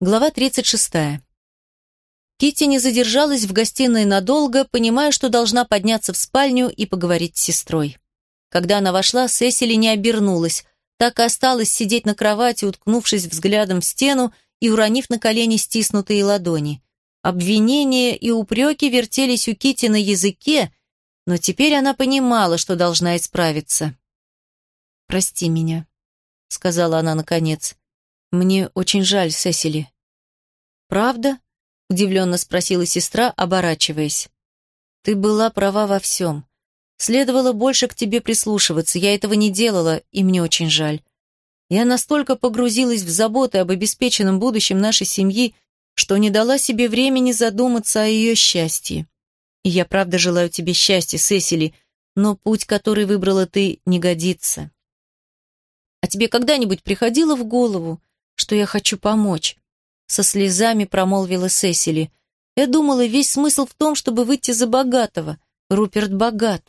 Глава 36. Китти не задержалась в гостиной надолго, понимая, что должна подняться в спальню и поговорить с сестрой. Когда она вошла, Сесили не обернулась, так и осталась сидеть на кровати, уткнувшись взглядом в стену и уронив на колени стиснутые ладони. Обвинения и упреки вертелись у Кити на языке, но теперь она понимала, что должна исправиться. «Прости меня», — сказала она наконец. «Мне очень жаль, Сесили». «Правда?» — удивленно спросила сестра, оборачиваясь. «Ты была права во всем. Следовало больше к тебе прислушиваться, я этого не делала, и мне очень жаль. Я настолько погрузилась в заботы об обеспеченном будущем нашей семьи, что не дала себе времени задуматься о ее счастье. И я правда желаю тебе счастья, Сесили, но путь, который выбрала ты, не годится. А тебе когда-нибудь приходило в голову, что я хочу помочь. Со слезами промолвила Сесили. Я думала, весь смысл в том, чтобы выйти за богатого. Руперт богат.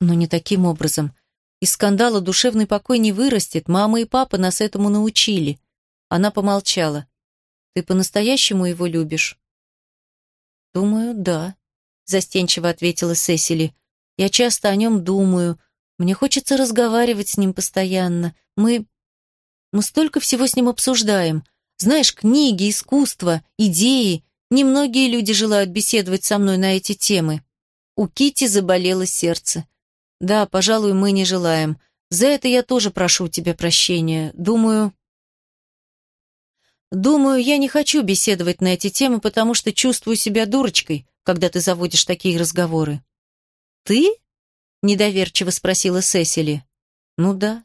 Но не таким образом. Из скандала душевный покой не вырастет. Мама и папа нас этому научили. Она помолчала. Ты по-настоящему его любишь? Думаю, да, застенчиво ответила Сесили. Я часто о нем думаю. Мне хочется разговаривать с ним постоянно. Мы... Мы столько всего с ним обсуждаем. Знаешь, книги, искусство, идеи. Немногие люди желают беседовать со мной на эти темы. У Кити заболело сердце. Да, пожалуй, мы не желаем. За это я тоже прошу тебя прощения. Думаю... Думаю, я не хочу беседовать на эти темы, потому что чувствую себя дурочкой, когда ты заводишь такие разговоры. Ты? Недоверчиво спросила Сесили. Ну да.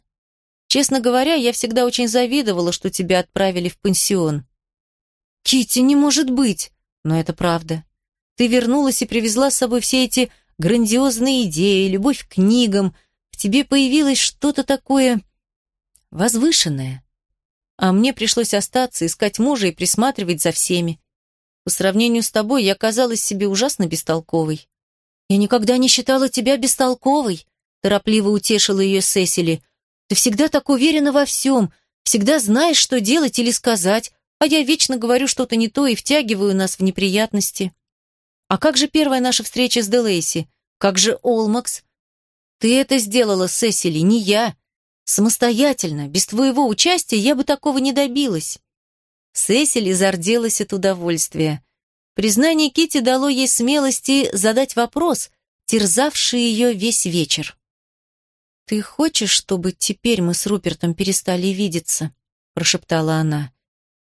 Честно говоря, я всегда очень завидовала, что тебя отправили в пансион. Кити, не может быть! Но это правда. Ты вернулась и привезла с собой все эти грандиозные идеи, любовь к книгам. В тебе появилось что-то такое возвышенное. А мне пришлось остаться, искать мужа и присматривать за всеми. По сравнению с тобой я казалась себе ужасно бестолковой. Я никогда не считала тебя бестолковой, торопливо утешила ее Сесили. Ты всегда так уверена во всем, всегда знаешь, что делать или сказать, а я вечно говорю что-то не то и втягиваю нас в неприятности. А как же первая наша встреча с Делейси? Как же Олмакс? Ты это сделала, Сесили, не я. Самостоятельно, без твоего участия я бы такого не добилась. Сесили зарделась от удовольствия. Признание Кити дало ей смелости задать вопрос, терзавший ее весь вечер. «Ты хочешь, чтобы теперь мы с Рупертом перестали видеться?» – прошептала она.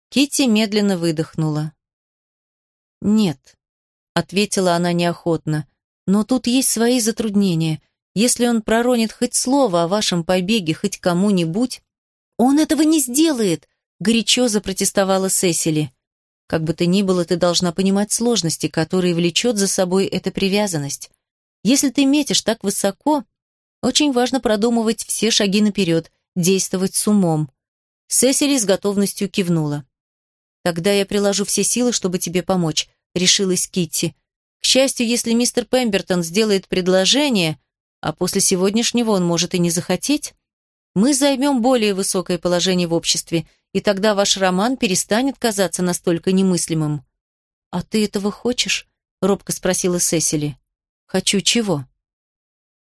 Кити медленно выдохнула. «Нет», – ответила она неохотно, – «но тут есть свои затруднения. Если он проронит хоть слово о вашем побеге хоть кому-нибудь...» «Он этого не сделает!» – горячо запротестовала Сесили. «Как бы то ни было, ты должна понимать сложности, которые влечет за собой эта привязанность. Если ты метишь так высоко, очень важно продумывать все шаги наперед, действовать с умом. Сесили с готовностью кивнула. «Тогда я приложу все силы, чтобы тебе помочь», — решилась Китти. «К счастью, если мистер Пембертон сделает предложение, а после сегодняшнего он может и не захотеть, мы займем более высокое положение в обществе, и тогда ваш роман перестанет казаться настолько немыслимым». «А ты этого хочешь?» — робко спросила Сесили. «Хочу чего?»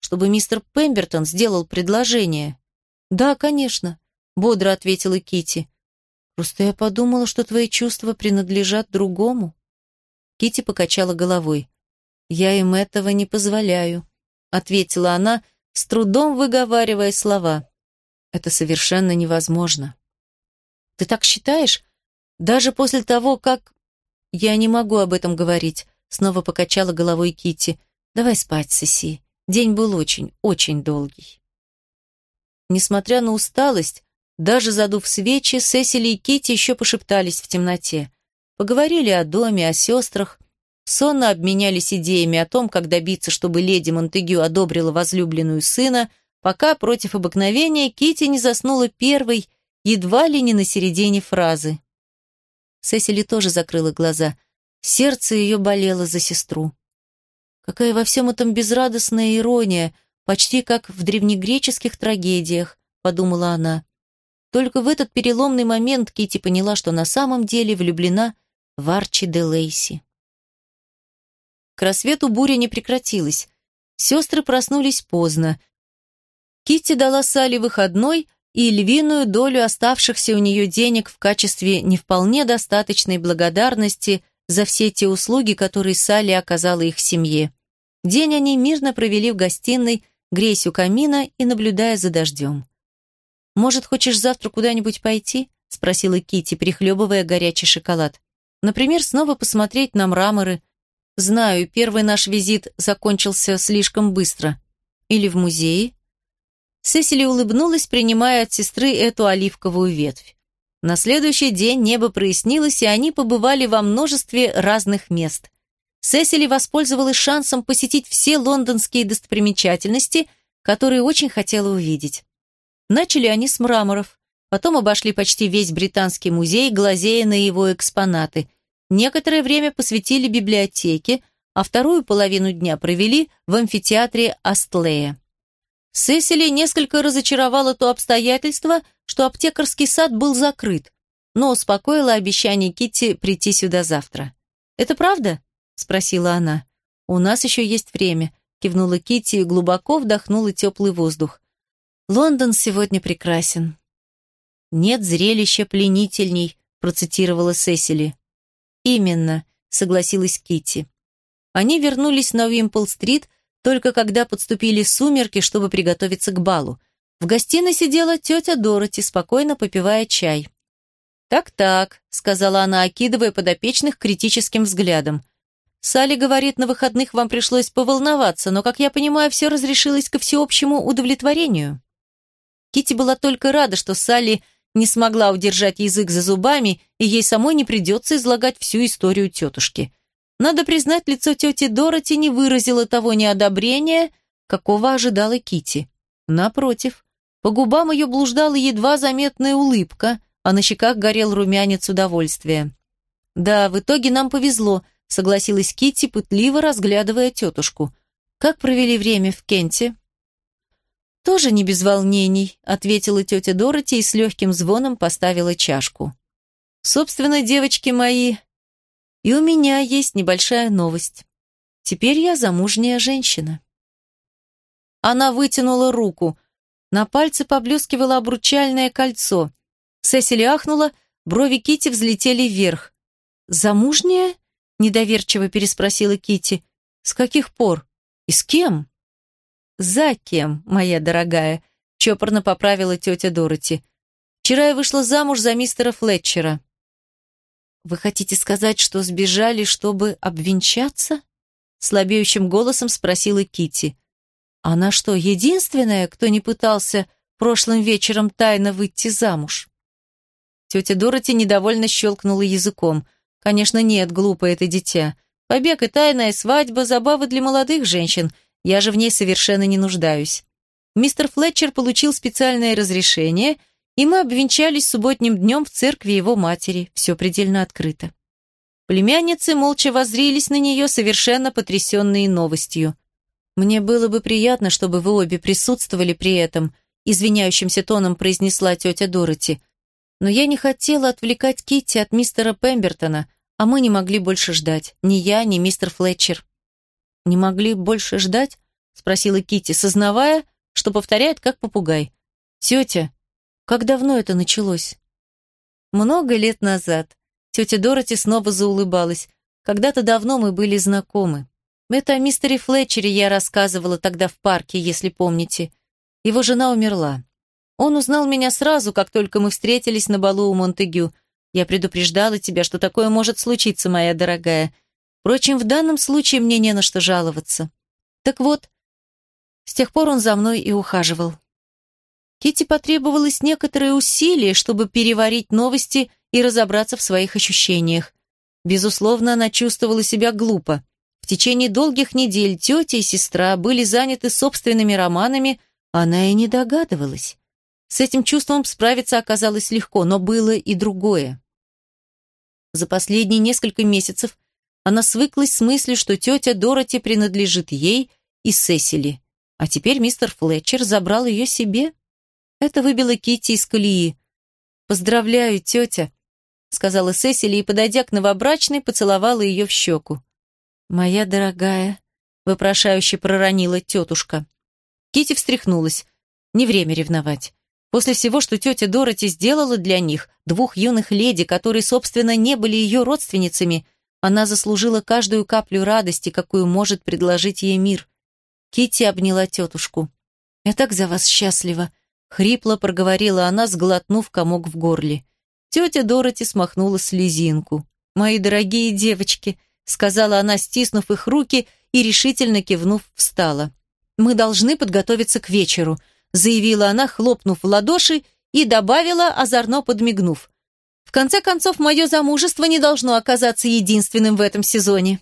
Чтобы мистер Пембертон сделал предложение. Да, конечно, бодро ответила Кити. Просто я подумала, что твои чувства принадлежат другому. Кити покачала головой. Я им этого не позволяю, ответила она, с трудом выговаривая слова. Это совершенно невозможно. Ты так считаешь? Даже после того, как я не могу об этом говорить, снова покачала головой Кити. Давай спать, Сиси. День был очень, очень долгий. Несмотря на усталость, даже задув свечи, Сесили и Кити еще пошептались в темноте. Поговорили о доме, о сестрах, сонно обменялись идеями о том, как добиться, чтобы леди Монтегю одобрила возлюбленную сына, пока против обыкновения Кити не заснула первой, едва ли не на середине фразы. Сесили тоже закрыла глаза. Сердце ее болело за сестру. Какая во всем этом безрадостная ирония, почти как в древнегреческих трагедиях, подумала она. Только в этот переломный момент Кити поняла, что на самом деле влюблена в Арчи де Лейси. К рассвету буря не прекратилась. Сестры проснулись поздно. Кити дала Салли выходной и львиную долю оставшихся у нее денег в качестве не вполне достаточной благодарности за все те услуги, которые Салли оказала их семье. День они мирно провели в гостиной, греясь у камина и наблюдая за дождем. «Может, хочешь завтра куда-нибудь пойти?» — спросила Кити, прихлебывая горячий шоколад. «Например, снова посмотреть на мраморы. Знаю, первый наш визит закончился слишком быстро. Или в музее?» Сесили улыбнулась, принимая от сестры эту оливковую ветвь. На следующий день небо прояснилось, и они побывали во множестве разных мест. Сесили воспользовалась шансом посетить все лондонские достопримечательности, которые очень хотела увидеть. Начали они с мраморов, потом обошли почти весь Британский музей, глазея на его экспонаты. Некоторое время посвятили библиотеке, а вторую половину дня провели в амфитеатре Астлея. Сесили несколько разочаровало то обстоятельство, что аптекарский сад был закрыт, но успокоила обещание Китти прийти сюда завтра. «Это правда?» – спросила она. «У нас еще есть время», – кивнула Китти и глубоко вдохнула теплый воздух. Лондон сегодня прекрасен. Нет зрелища пленительней, процитировала Сесили. Именно, согласилась Кити. Они вернулись на Уимпл-стрит только когда подступили сумерки, чтобы приготовиться к балу. В гостиной сидела тетя Дороти, спокойно попивая чай. «Так-так», — сказала она, окидывая подопечных критическим взглядом. «Салли говорит, на выходных вам пришлось поволноваться, но, как я понимаю, все разрешилось ко всеобщему удовлетворению». Кити была только рада, что Салли не смогла удержать язык за зубами, и ей самой не придется излагать всю историю тетушки. Надо признать, лицо тети Дороти не выразило того неодобрения, какого ожидала Кити. Напротив, по губам ее блуждала едва заметная улыбка, а на щеках горел румянец удовольствия. «Да, в итоге нам повезло», — согласилась Кити, пытливо разглядывая тетушку. «Как провели время в Кенте?» «Тоже не без волнений», — ответила тетя Дороти и с легким звоном поставила чашку. «Собственно, девочки мои, и у меня есть небольшая новость. Теперь я замужняя женщина». Она вытянула руку. На пальце поблескивало обручальное кольцо. Сесили ахнула, брови Кити взлетели вверх. «Замужняя?» — недоверчиво переспросила Кити. «С каких пор? И с кем?» «За кем, моя дорогая?» — чопорно поправила тетя Дороти. «Вчера я вышла замуж за мистера Флетчера». «Вы хотите сказать, что сбежали, чтобы обвенчаться?» Слабеющим голосом спросила Кити. «Она что, единственная, кто не пытался прошлым вечером тайно выйти замуж?» Тетя Дороти недовольно щелкнула языком. «Конечно, нет, глупое это дитя. Побег и тайная свадьба – забавы для молодых женщин, я же в ней совершенно не нуждаюсь. Мистер Флетчер получил специальное разрешение, и мы обвенчались субботним днем в церкви его матери. Все предельно открыто. Племянницы молча воззрились на нее, совершенно потрясенные новостью. «Мне было бы приятно, чтобы вы обе присутствовали при этом», извиняющимся тоном произнесла тетя Дороти. «Но я не хотела отвлекать Китти от мистера Пембертона, а мы не могли больше ждать, ни я, ни мистер Флетчер». «Не могли больше ждать?» — спросила Кити, сознавая, что повторяет как попугай. «Тетя, как давно это началось?» «Много лет назад». Тетя Дороти снова заулыбалась. «Когда-то давно мы были знакомы. Это о мистере Флетчере я рассказывала тогда в парке, если помните. Его жена умерла. Он узнал меня сразу, как только мы встретились на балу у Монтегю. Я предупреждала тебя, что такое может случиться, моя дорогая. Впрочем, в данном случае мне не на что жаловаться. Так вот, с тех пор он за мной и ухаживал. Кити потребовалось некоторое усилие, чтобы переварить новости и разобраться в своих ощущениях. Безусловно, она чувствовала себя глупо. В течение долгих недель тетя и сестра были заняты собственными романами, она и не догадывалась. С этим чувством справиться оказалось легко, но было и другое. За последние несколько месяцев она свыклась с мыслью, что тетя Дороти принадлежит ей и Сесили. А теперь мистер Флетчер забрал ее себе. Это выбило Китти из колеи. «Поздравляю, тетя», — сказала Сесили и, подойдя к новобрачной, поцеловала ее в щеку. «Моя дорогая», — вопрошающе проронила тетушка. Кити встряхнулась. Не время ревновать. После всего, что тетя Дороти сделала для них, двух юных леди, которые, собственно, не были ее родственницами, она заслужила каждую каплю радости, какую может предложить ей мир. Кити обняла тетушку. «Я так за вас счастлива», — хрипло проговорила она, сглотнув комок в горле. Тетя Дороти смахнула слезинку. «Мои дорогие девочки», — сказала она, стиснув их руки и решительно кивнув, встала. «Мы должны подготовиться к вечеру», — заявила она, хлопнув в ладоши, и добавила, озорно подмигнув. «В конце концов, мое замужество не должно оказаться единственным в этом сезоне».